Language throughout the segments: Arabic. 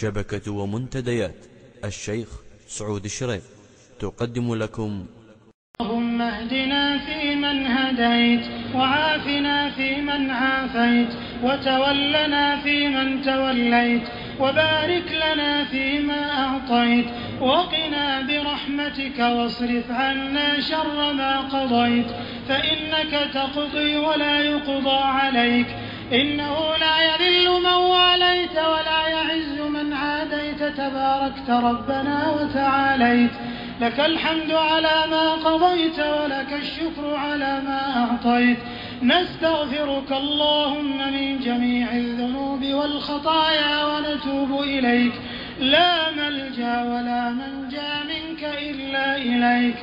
شبكة ومنتديات. الشيخ سعود الشريف تقدم لكم. اللهم اهدنا فيمن هديت وعافنا فيمن عافيت وتولنا فيمن توليت وبارك لنا فيما أعطيت وقنا برحمتك واصرف عنا شر ما قضيت فإنك تقضي ولا يقضى عليك إنه لا يذل تباركت ربنا وتعاليت. لك الحمد على ما قضيت ولك الشكر على ما أعطيت. نستغفرك اللهم من جميع الذنوب والخطايا ونتوب إليك. لا ملجأ ولا منجأ منك إلا إليك.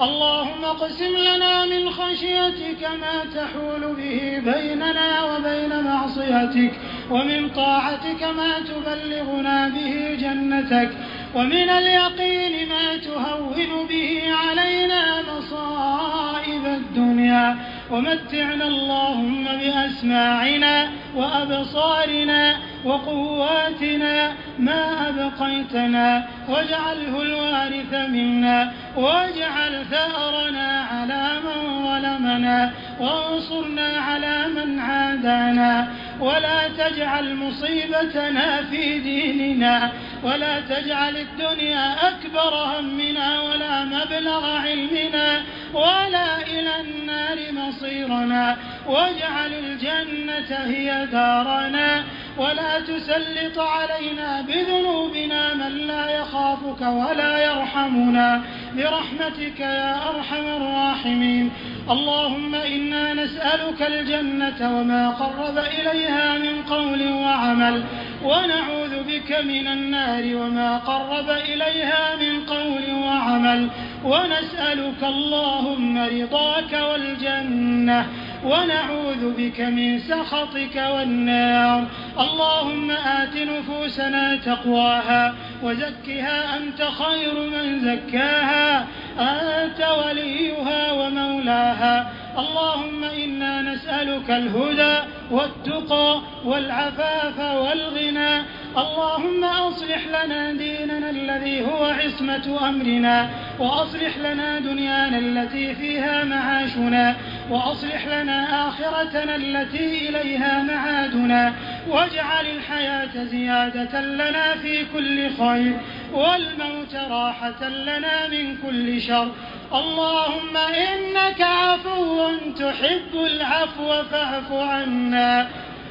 اللهم اقسم لنا من خشيتك ما تحول به بيننا وبين معصيتك. ومن طاعتك ما تبلغنا به جنتك ومن اليقين ما تهون به علينا مصائب الدنيا. ومتعنا اللهم بأسماعنا وأبصارنا وقواتنا ما أبقيتنا واجعله الوارث منا واجعل ثأرنا على من ظلمنا وانصرنا على من عادانا. ولا تجعل مصيبتنا في ديننا ولا تجعل الدنيا أكبر همنا ولا مبلغ علمنا ولا إلى النار مصيرنا. واجعل الجنة هي دارنا ولا تسلط علينا بذنوبنا من لا يخافك ولا يرحمنا. برحمتك يا أرحم الراحمين. اللهم إنا نسألك الجنة وما قرب إليها من قول وعمل ونعوذ بك من النار وما قرب إليها من قول وعمل ونسألك اللهم رضاك والجنة ونعوذ بك من سخطك والنار. اللهم آت نفوسنا تقواها وزكها أنت خير من زكاها. أنت وليها ومولاها. اللهم إنا نسألك الهدى والتقى والعفاف والغنى. اللهم أصلح لنا ديننا الذي هو عصمة أمرنا. وأصلح لنا دنيانا التي فيها معاشنا. وأصلح لنا آخرتنا التي إليها معادنا. واجعل الحياة زيادة لنا في كل خير. والموت راحة لنا من كل شر. اللهم إنك عفو تحب العفو فاعف عنا.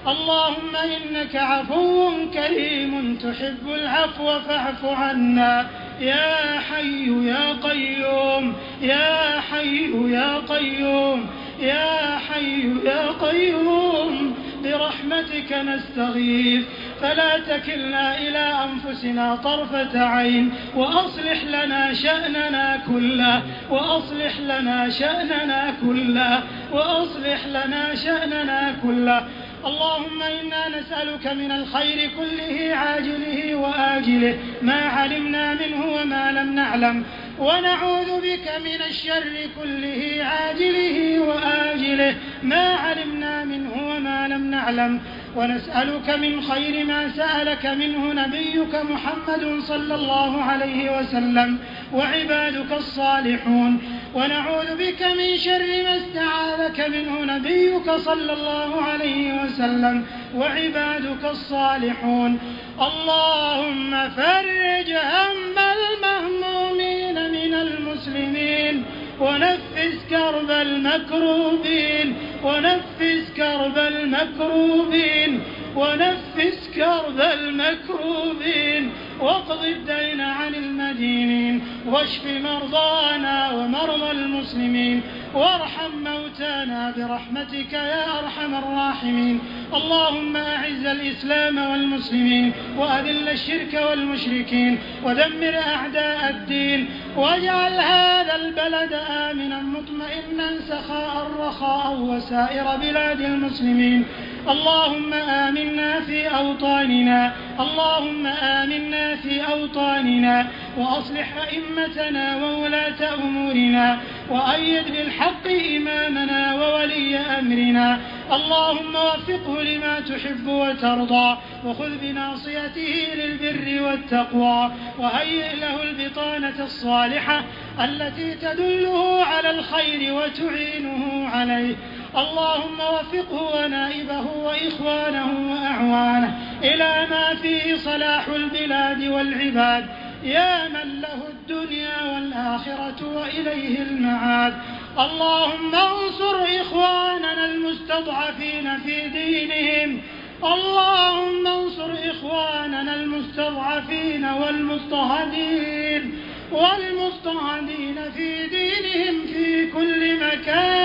اللهم إنك عفو كريم تحب العفو فاعف عنا. يا حي يا قيوم يا حي يا قيوم يا حي يا قيوم برحمتك نستغيث. فلا تكلنا إلى أنفسنا طرفة عين وأصلح لنا شأننا كله وأصلح لنا شأننا كله وأصلح لنا شأننا كله. اللهم إنا نسألك من الخير كله عاجله وآجله ما علمنا منه وما لم نعلم. ونعوذ بك من الشر كله عاجله وآجله ما علمنا منه وما لم نعلم. ونسألك من خير ما سألك منه نبيك محمد صلى الله عليه وسلم وعبادك الصالحون. ونعوذ بك من شر ما استعاذك منه نبيك صلى الله عليه وسلم وعبادك الصالحون. اللهم فرج هم المهمومين من المسلمين ونفس كرب المكروبين. ونفس كرب المكروبين ونفس كرب المكروبين. واقض الدين عن المدينين واشف مرضانا ومرضى المسلمين وارحم موتانا برحمتك يا أرحم الراحمين. اللهم أعز الإسلام والمسلمين وأذل الشرك والمشركين ودمر أعداء الدين واجعل هذا البلد آمنا مطمئنا سخاء رخاء وسائر بلاد المسلمين. اللهم آمنا في أوطاننا. اللهم آمنا في أوطاننا. وأصلح أئمتنا وولاة أمورنا. وأيد بالحق إمامنا وولي أمرنا. اللهم وفقه لما تحب وترضى. وخذ بناصيته البر والتقوى. وهيئ له البطانة الصالحة التي تدله على الخير وتعينه عليه. اللهم وفقه ونائبه وإخوانه وأعوانه إلى ما فيه صلاح البلاد والعباد. يا من له الدنيا والآخرة وإليه المعاد. اللهم انصر إخواننا المستضعفين في دينهم. اللهم انصر إخواننا المستضعفين والمضطهدين والمضطهدين في دينهم في كل مكان.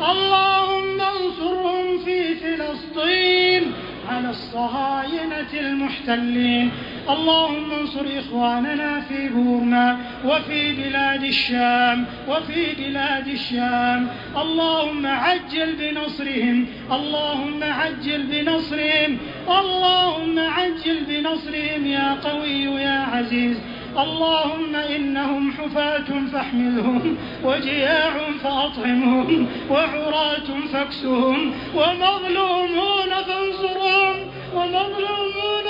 اللهم انصرهم في فلسطين على الصهاينة المحتلين. اللهم انصر إخواننا في بورما وفي بلاد الشام وفي بلاد الشام. اللهم عجل بنصرهم. اللهم عجل بنصرهم. اللهم عجل بنصرهم يا قوي يا عزيز. اللهم إنهم حفاة فاحملهم وجياع فأطعمهم وعراة فاكسهم ومظلومون فانصرهم ومظلومون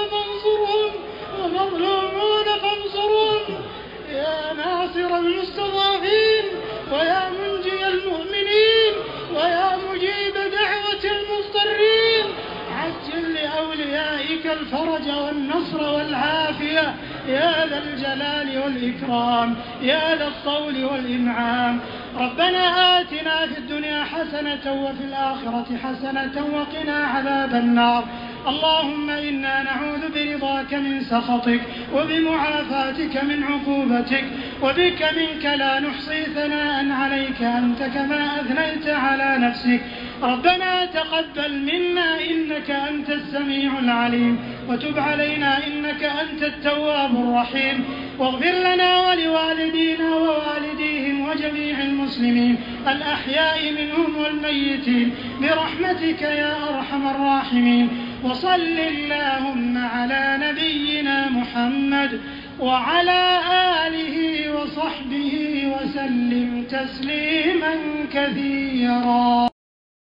الفرج والنصر والعافية. يا ذا الجلال والإكرام يا ذا الطول والإنعام. ربنا آتنا في الدنيا حسنة وفي الآخرة حسنة وقنا عذاب النار. اللهم إنا نعوذ برضاك من سخطك وبمعافاتك من عقوبتك وبك منك لا نحصي ثناء عليك أنت كما أثنيت على نفسك. ربنا تقبل منا إنك أنت السميع العليم. وتب علينا إنك أنت التواب الرحيم. واغفر لنا ولوالدينا ووالديهم وجميع المسلمين الأحياء منهم والميتين برحمتك يا أرحم الراحمين. وصل اللهم على نبينا محمد وعلى آله وصحبه وسلم تسليما كثيرا.